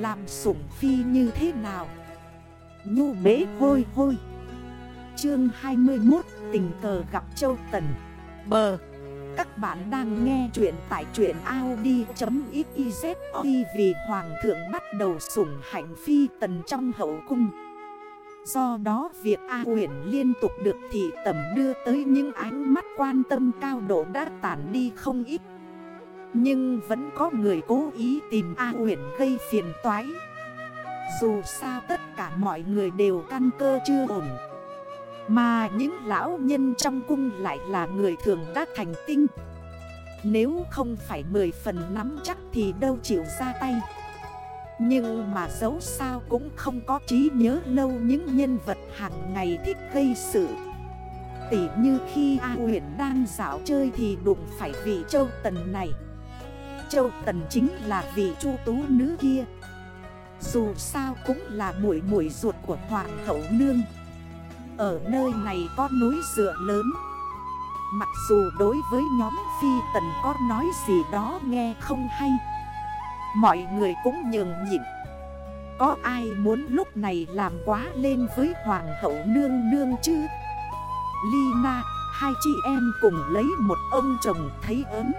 Làm sủng phi như thế nào? Nhu bế hôi hôi. Chương 21 Tình cờ gặp Châu Tần. Bờ. Các bạn đang nghe chuyện tại chuyện Audi.xyz Vì Hoàng thượng bắt đầu sủng hạnh phi tần trong hậu cung. Do đó việc A huyền liên tục được thị tầm đưa tới những ánh mắt quan tâm cao độ đã tản đi không ít. Nhưng vẫn có người cố ý tìm A uyển gây phiền toái. Dù sao tất cả mọi người đều căn cơ chưa ổn. Mà những lão nhân trong cung lại là người thường đã thành tinh. Nếu không phải 10 phần nắm chắc thì đâu chịu ra tay. Nhưng mà dấu sao cũng không có trí nhớ lâu những nhân vật hàng ngày thích gây sự. Tỉ như khi A Nguyễn đang dạo chơi thì đụng phải vị châu tần này. Châu tần chính là vị chu tú nữ kia. Dù sao cũng là mũi mũi ruột của hoàng hậu nương. Ở nơi này có núi dựa lớn. Mặc dù đối với nhóm phi tần có nói gì đó nghe không hay. Mọi người cũng nhường nhịn. Có ai muốn lúc này làm quá lên với hoàng hậu nương nương chứ? Lina, hai chị em cùng lấy một ông chồng thấy ớn.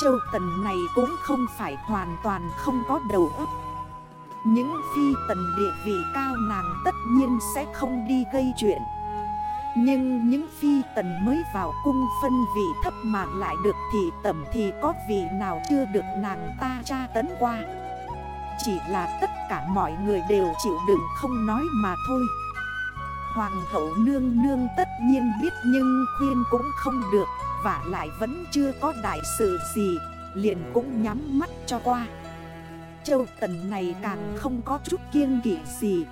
Châu Tần này cũng không phải hoàn toàn không có đầu óc. Những phi tần địa vị cao nàng tất nhiên sẽ không đi gây chuyện. Nhưng những phi tần mới vào cung phân vị thấp mà lại được thị tẩm thì có vị nào chưa được nàng ta tra tấn qua. Chỉ là tất cả mọi người đều chịu đựng không nói mà thôi. Hoàng hậu nương nương tất nhiên biết nhưng khuyên cũng không được. Và lại vẫn chưa có đại sự gì, Liền cũng nhắm mắt cho qua. Châu tần này càng không có chút kiêng kỷ gì.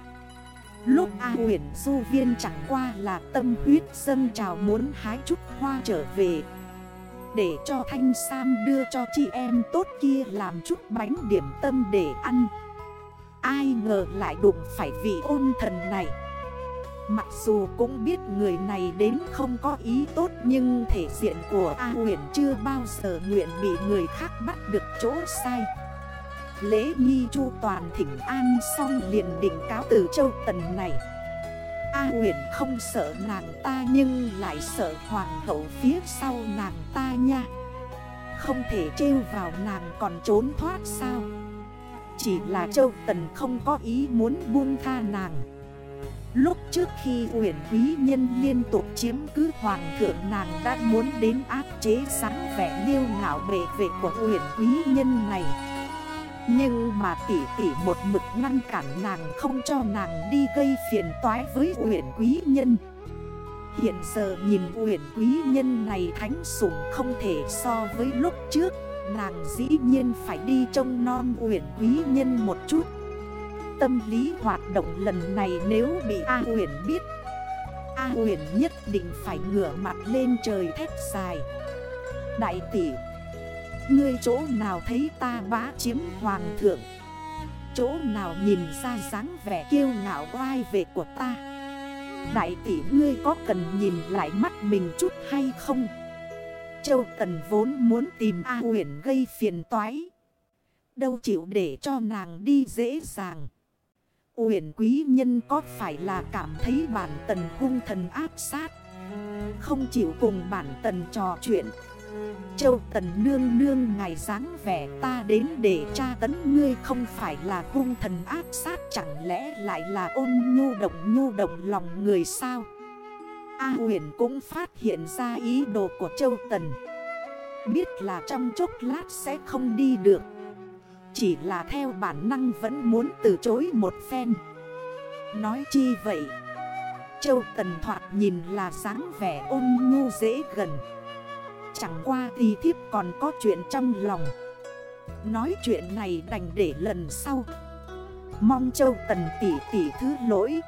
Lúc A huyền du viên chẳng qua là tâm huyết dâng trào muốn hái chút hoa trở về. Để cho Thanh Sam đưa cho chị em tốt kia làm chút bánh điểm tâm để ăn. Ai ngờ lại đụng phải vị ôn thần này. Mặc dù cũng biết người này đến không có ý tốt Nhưng thể diện của A huyền chưa bao giờ nguyện bị người khác bắt được chỗ sai. Lễ nghi chu toàn thỉnh an xong liền định cáo từ châu tần này. A huyền không sợ nàng ta nhưng lại sợ hoàng hậu phía sau nàng ta nha. Không thể trêu vào nàng còn trốn thoát sao? Chỉ là châu tần không có ý muốn buông tha nàng. Lúc trước khi uyển quý nhân liên tục chiếm cứ hoàng thượng, nàng đã muốn đến áp chế sáng vẻ liêu ngạo bệ vệ của uyển quý nhân này. Nhưng mà tỷ tỷ một mực ngăn cản nàng không cho nàng đi gây phiền toái với uyển quý nhân. Hiện giờ nhìn uyển quý nhân này thánh sủng không thể so với lúc trước, Nàng dĩ nhiên phải đi trông non uyển quý nhân một chút. Tâm lý hoạt động lần này nếu bị A huyền biết, A huyền nhất định phải ngửa mặt lên trời thét dài. Đại tỷ, Ngươi chỗ nào thấy ta bá chiếm hoàng thượng? Chỗ nào nhìn ra dáng vẻ kiêu ngạo oai về của ta? Đại tỷ, ngươi có cần nhìn lại mắt mình chút hay không? Châu Tần vốn muốn tìm A huyền gây phiền toái. Đâu chịu để cho nàng đi dễ dàng. Uyển quý nhân có phải là cảm thấy bản tần hung thần áp sát? Không chịu cùng bản tần trò chuyện. Châu Tần Nương Nương ngày dáng vẻ ta đến để tra tấn ngươi không phải là hung thần áp sát, chẳng lẽ lại là ôn nhu động nhu động lòng người sao? A huyền cũng phát hiện ra ý đồ của Châu Tần. Biết là trong chốc lát sẽ không đi được. Chỉ là theo bản năng vẫn muốn từ chối một phen. Nói chi vậy? Châu Tần thoạt nhìn là dáng vẻ ôn nhu dễ gần. Chẳng qua thì thiếp còn có chuyện trong lòng. Nói chuyện này đành để lần sau. Mong châu tần tỷ tỷ thứ lỗi.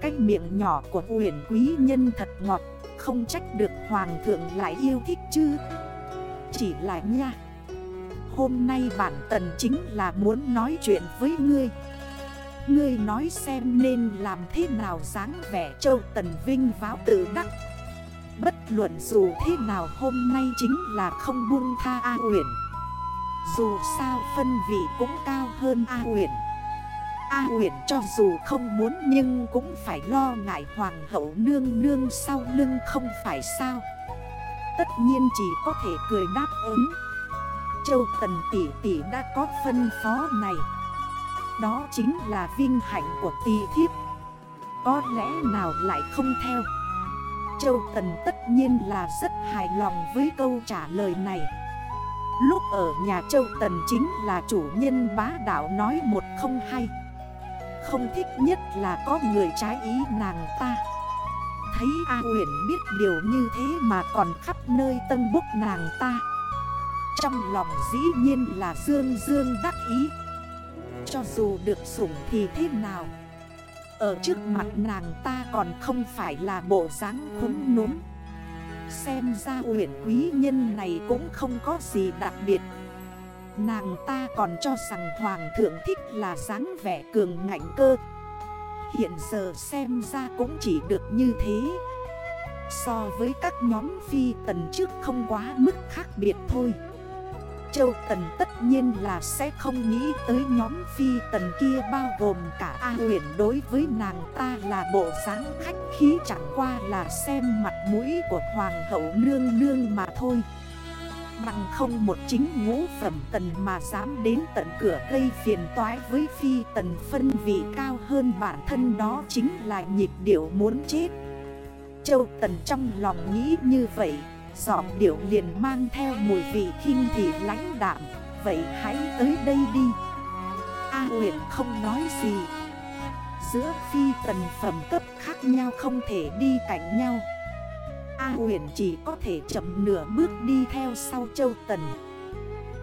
Cái miệng nhỏ của huyền quý nhân thật ngọt, Không trách được hoàng thượng lại yêu thích chứ. Chỉ là nha. Hôm nay bản tần chính là muốn nói chuyện với ngươi. Ngươi nói xem nên làm thế nào dáng vẻ châu tần vinh váo tự đắc. Bất luận dù thế nào hôm nay chính là không buông tha A Uyển. Dù sao phân vị cũng cao hơn A Uyển. A Uyển cho dù không muốn nhưng cũng phải lo ngại hoàng hậu nương nương sau lưng không phải sao? Tất nhiên chỉ có thể cười đáp ứng. Châu Tần tỷ tỷ đã có phân phó này. Đó chính là vinh hạnh của tỷ thiếp. Có lẽ nào lại không theo? Châu Tần tất nhiên là rất hài lòng với câu trả lời này. Lúc ở nhà Châu Tần chính là chủ nhân bá đạo nói một không hay Không thích nhất là có người trái ý nàng ta. Thấy A Huyền biết điều như thế mà còn khắp nơi tân bốc nàng ta. Trong lòng dĩ nhiên là dương dương đắc ý. Cho dù được sủng thì thế nào? Ở trước mặt nàng ta còn không phải là bộ dáng khúng núm. Xem ra uyển quý nhân này cũng không có gì đặc biệt. Nàng ta còn cho rằng hoàng thượng thích là dáng vẻ cường ngạnh cơ. Hiện giờ xem ra cũng chỉ được như thế. So với các nhóm phi tần trước không quá mức khác biệt thôi. Châu Tần tất nhiên là sẽ không nghĩ tới nhóm phi tần kia bao gồm cả A huyền đối với nàng ta là bộ dáng khách khí, chẳng qua là xem mặt mũi của hoàng hậu nương nương mà thôi. Bằng không một chính ngũ phẩm tần mà dám đến tận cửa gây phiền toái với phi tần phân vị cao hơn bản thân đó chính là nhịp điệu muốn chết. Châu Tần trong lòng nghĩ như vậy. Giọng điệu liền mang theo mùi vị khinh thị lãnh đạm. Vậy hãy tới đây đi. A huyện không nói gì. Giữa phi tần phẩm cấp khác nhau không thể đi cạnh nhau. A huyện chỉ có thể chậm nửa bước đi theo sau châu tần.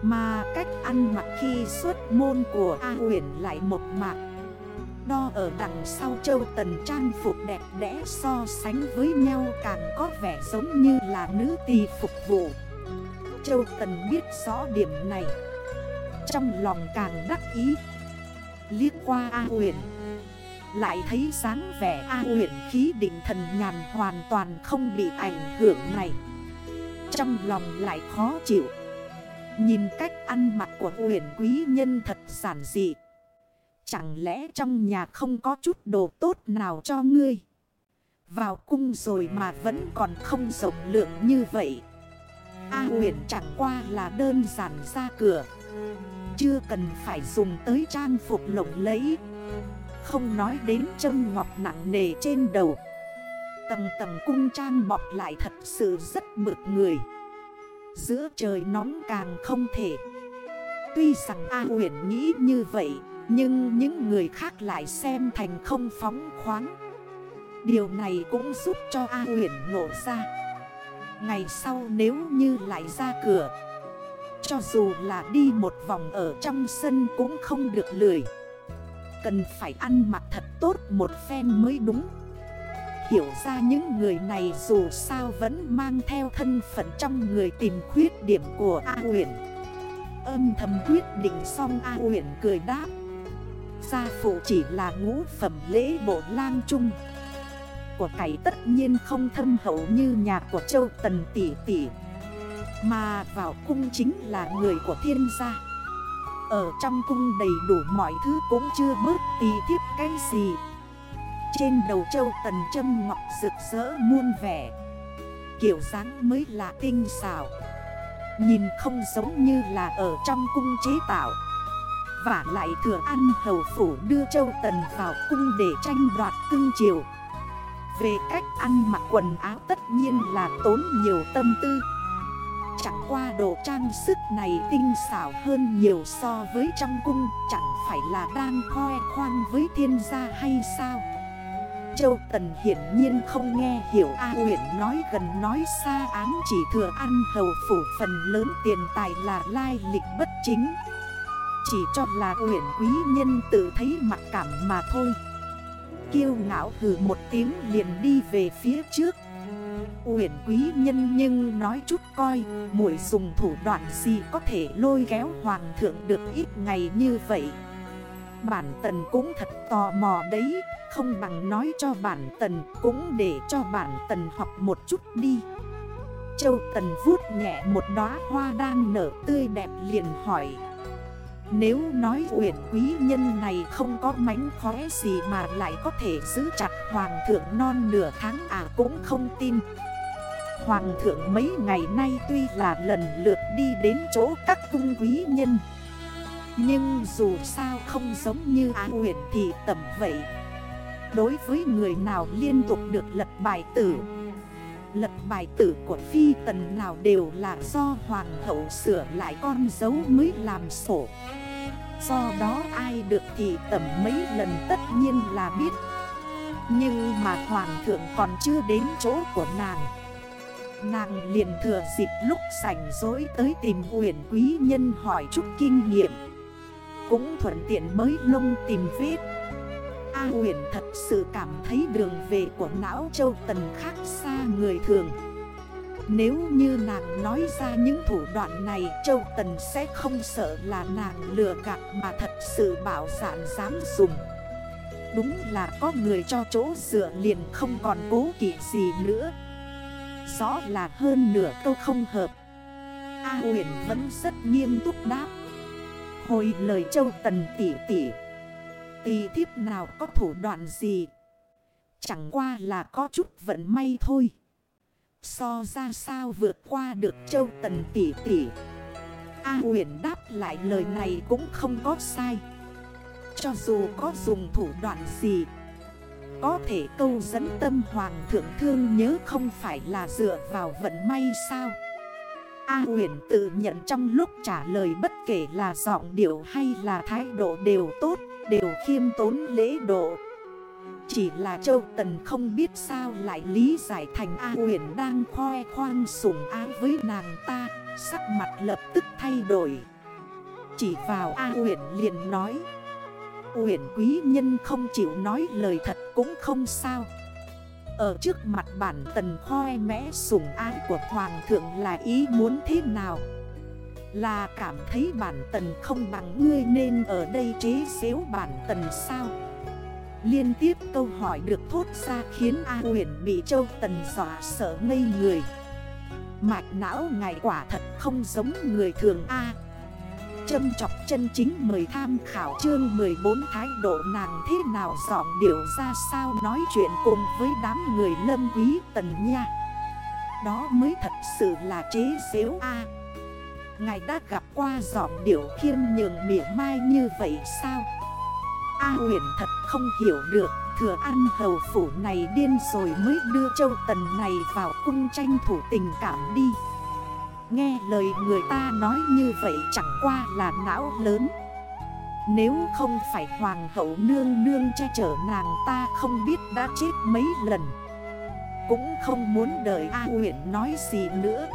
Mà cách ăn mặc khi xuất môn của A huyện lại một mạc. Đo ở đằng sau châu tần trang phục đẹp đẽ so sánh với nhau càng có vẻ giống như là nữ tỳ phục vụ. Châu tần biết rõ điểm này. Trong lòng càng đắc ý. Liếc qua A huyền Lại thấy sáng vẻ A huyền khí định thần nhàn hoàn toàn không bị ảnh hưởng này. Trong lòng lại khó chịu. Nhìn cách ăn mặc của huyền quý nhân thật giản dị. Chẳng lẽ trong nhà không có chút đồ tốt nào cho ngươi? Vào cung rồi mà vẫn còn không rộng lượng như vậy. A huyền chẳng qua là đơn giản ra cửa. Chưa cần phải dùng tới trang phục lộng lẫy. Không nói đến châm ngọc nặng nề trên đầu. Tầng tầng cung trang bọc lại thật sự rất mực người. Giữa trời nóng càng không thể. Tuy rằng A huyền nghĩ như vậy nhưng những người khác lại xem thành không phóng khoáng. Điều này cũng giúp cho A huyền ngộ ra. Ngày sau nếu như lại ra cửa, Cho dù là đi một vòng ở trong sân cũng không được lười. Cần phải ăn mặc thật tốt một phen mới đúng. Hiểu ra những người này dù sao vẫn mang theo thân phận trong người tìm khuyết điểm của A huyền Âm thầm quyết định xong A huyền cười đáp. Gia phụ chỉ là ngũ phẩm lễ bộ lang trung. Của cải tất nhiên không thâm hậu như nhà của châu tần tỷ tỷ, Mà vào cung chính là người của thiên gia. Ở trong cung đầy đủ mọi thứ cũng chưa bớt tí thiếp cái gì. Trên đầu châu tần châm ngọc rực rỡ muôn vẻ, Kiểu dáng mới là tinh xảo. Nhìn không giống như là ở trong cung chế tạo và lại thừa ăn hầu phủ đưa châu tần vào cung để tranh đoạt cưng chiều. Về cách ăn mặc quần áo tất nhiên là tốn nhiều tâm tư. Chẳng qua đồ trang sức này tinh xảo hơn nhiều so với trong cung, Chẳng phải là đang khoe khoang với thiên gia hay sao? Châu Tần hiển nhiên không nghe hiểu A huyện nói gần nói xa án chỉ thừa ăn hầu phủ phần lớn tiền tài là lai lịch bất chính chỉ cho là huyện quý nhân tự thấy mặc cảm mà thôi. Kiêu ngạo hử một tiếng liền đi về phía trước. Uyển quý nhân nhưng nói chút coi, muội dùng thủ đoạn gì có thể lôi kéo hoàng thượng được ít ngày như vậy? Bản tần cũng thật tò mò đấy, Không bằng nói cho bản tần cũng để cho bản tần học một chút đi. Châu tần vuốt nhẹ một đóa hoa đang nở tươi đẹp liền hỏi nếu nói uyển quý nhân này không có mánh khóe gì mà lại có thể giữ chặt hoàng thượng non nửa tháng à cũng không tin. Hoàng thượng mấy ngày nay tuy là lần lượt đi đến chỗ các cung quý nhân, Nhưng dù sao không giống như á huyện thì tầm vậy. Đối với người nào liên tục được lật bài tử Lật bài tử của phi tần nào đều là do hoàng hậu sửa lại con dấu mới làm sổ. Do đó ai được thì tầm mấy lần tất nhiên là biết. Nhưng mà hoàng thượng còn chưa đến chỗ của nàng. Nàng liền thừa dịp lúc sảnh dối tới tìm huyền quý nhân hỏi chút kinh nghiệm. Cũng thuận tiện mới lông tìm vết. A huyền thật sự cảm thấy đường về của não châu tần khác xa người thường. Nếu như nàng nói ra những thủ đoạn này, Châu Tần sẽ không sợ là nàng lừa gạt mà thật sự bảo sản dám dùng. Đúng là có người cho chỗ dựa liền không còn cố kỵ gì nữa. Rõ là hơn nửa câu không hợp. A huyền vẫn rất nghiêm túc đáp. Hồi lời châu tần tỉ tỉ Tì thiếp nào có thủ đoạn gì? Chẳng qua là có chút vận may thôi. So ra sao vượt qua được châu tần tỷ tỷ. A huyền đáp lại lời này cũng không có sai. Cho dù có dùng thủ đoạn gì, có thể câu dẫn tâm hoàng thượng thương nhớ không phải là dựa vào vận may sao? A huyền tự nhận trong lúc trả lời bất kể là giọng điệu hay là thái độ đều tốt. Đều khiêm tốn lễ độ. Chỉ là Châu Tần không biết sao lại lý giải thành A huyền đang khoe khoang sủng ái với nàng ta, Sắc mặt lập tức thay đổi. Chỉ vào A huyền liền nói, Uyển quý nhân không chịu nói lời thật cũng không sao. Ở trước mặt bản tần khoe mẽ sủng ái của hoàng thượng là ý muốn thế nào? Là cảm thấy bản tần không bằng ngươi nên ở đây chế xếu bản tần sao Liên tiếp câu hỏi được thốt ra khiến A huyền bị châu tần dọa sợ ngây người Mạch não ngài quả thật không giống người thường A Châm chọc chân chính mời tham khảo chương 14 thái độ nàng thế nào giọng điệu ra sao nói chuyện cùng với đám người lâm quý tần nha. Đó mới thật sự là chế xếu A. Ngài đã gặp qua giọng điệu khiêm nhường mỉa mai như vậy sao? A huyền thật không hiểu được, Thừa ăn hầu phủ này điên rồi mới đưa châu tần này vào cung tranh thủ tình cảm đi. Nghe lời người ta nói như vậy chẳng qua là não lớn. Nếu không phải hoàng hậu nương nương che chở nàng ta không biết đã chết mấy lần. Cũng không muốn đợi A huyện nói gì nữa.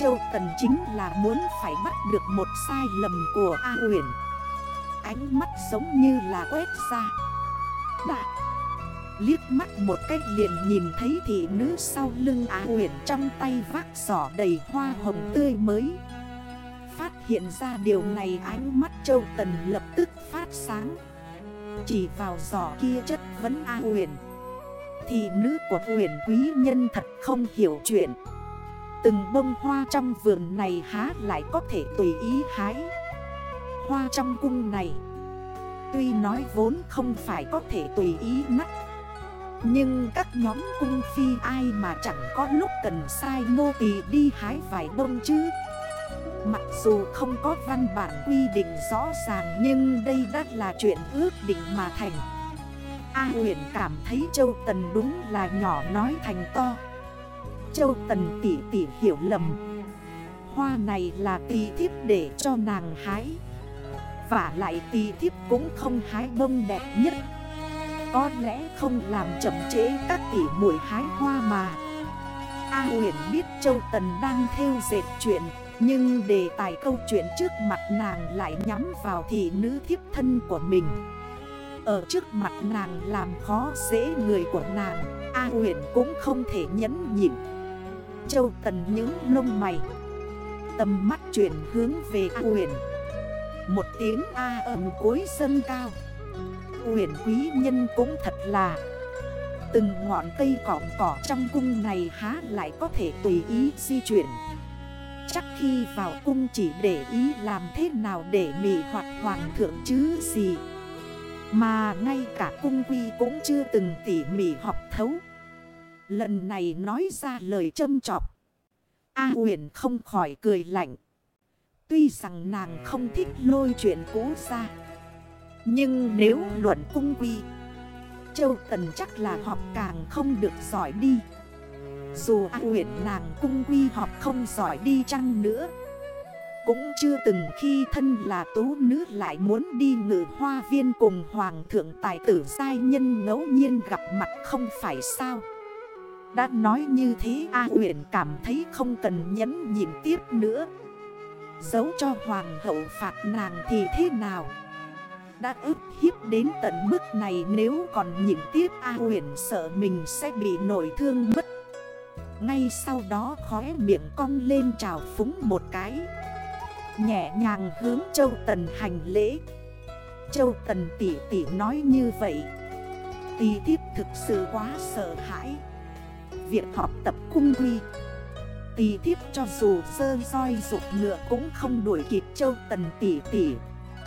Châu Tần chính là muốn phải bắt được một sai lầm của A Uyển Ánh mắt giống như là quét ra. Đã Liếc mắt một cách liền nhìn thấy thị nữ sau lưng Á Uyển trong tay vác giỏ đầy hoa hồng tươi mới. Phát hiện ra điều này, ánh mắt châu tần lập tức phát sáng. Chỉ vào giỏ kia chất vấn A Uyển Thị nữ của Uyển quý nhân thật không hiểu chuyện. Từng bông hoa trong vườn này há lại có thể tùy ý hái. Hoa trong cung này, Tuy nói vốn không phải có thể tùy ý nắt nhưng các nhóm cung phi ai mà chẳng có lúc cần sai nô tỳ đi hái vài bông chứ. Mặc dù không có văn bản quy định rõ ràng, Nhưng đây đã là chuyện ước định mà thành. A huyện cảm thấy Châu Tần đúng là nhỏ nói thành to. Châu Tần tỉ tỉ hiểu lầm. Hoa này là tỷ thiếp để cho nàng hái. Và lại tỷ thiếp cũng không hái bông đẹp nhất. Có lẽ không làm chậm chế các tỷ muội hái hoa mà. A huyền biết Châu Tần đang theo dệt chuyện, Nhưng đề tài câu chuyện trước mặt nàng lại nhắm vào thị nữ thiếp thân của mình. Ở trước mặt nàng làm khó dễ người của nàng, A huyền cũng không thể nhẫn nhịn. Châu Tần những lông mày. Tầm mắt chuyển hướng về A Một tiếng A ẩm cuối sân cao. Huyền quý nhân cũng thật là. Từng ngọn cây cọng cỏ trong cung này há lại có thể tùy ý di chuyển. Chắc khi vào cung chỉ để ý làm thế nào để mị hoặc hoàng thượng chứ gì. Mà ngay cả cung quy cũng chưa từng tỉ mỉ học thấu. Lần này nói ra lời châm trọc. A huyền không khỏi cười lạnh. Tuy rằng nàng không thích lôi chuyện cũ ra. Nhưng nếu luận cung quy, Châu Tần chắc là họp càng không được giỏi đi. Dù A huyền nàng cung quy họp không giỏi đi chăng nữa, Cũng chưa từng khi thân là tú nữ lại muốn đi ngự hoa viên cùng hoàng thượng tài tử giai nhân ngẫu nhiên gặp mặt không phải sao? Đã nói như thế, A huyện cảm thấy không cần nhấn nhịn tiếp nữa. Giấu cho hoàng hậu phạt nàng thì thế nào? Đã ức hiếp đến tận mức này, nếu còn nhịn tiếp, A huyện sợ mình sẽ bị nổi thương mất. Ngay sau đó khóe miệng cong lên trào phúng một cái. Nhẹ nhàng hướng Châu Tần hành lễ. Châu Tần tỉ tỉ nói như vậy. Tì thiếp thực sự quá sợ hãi việc họp tập cung quy Tì thiếp cho dù sơ roi dục ngựa cũng không đuổi kịp châu tần tỷ tỷ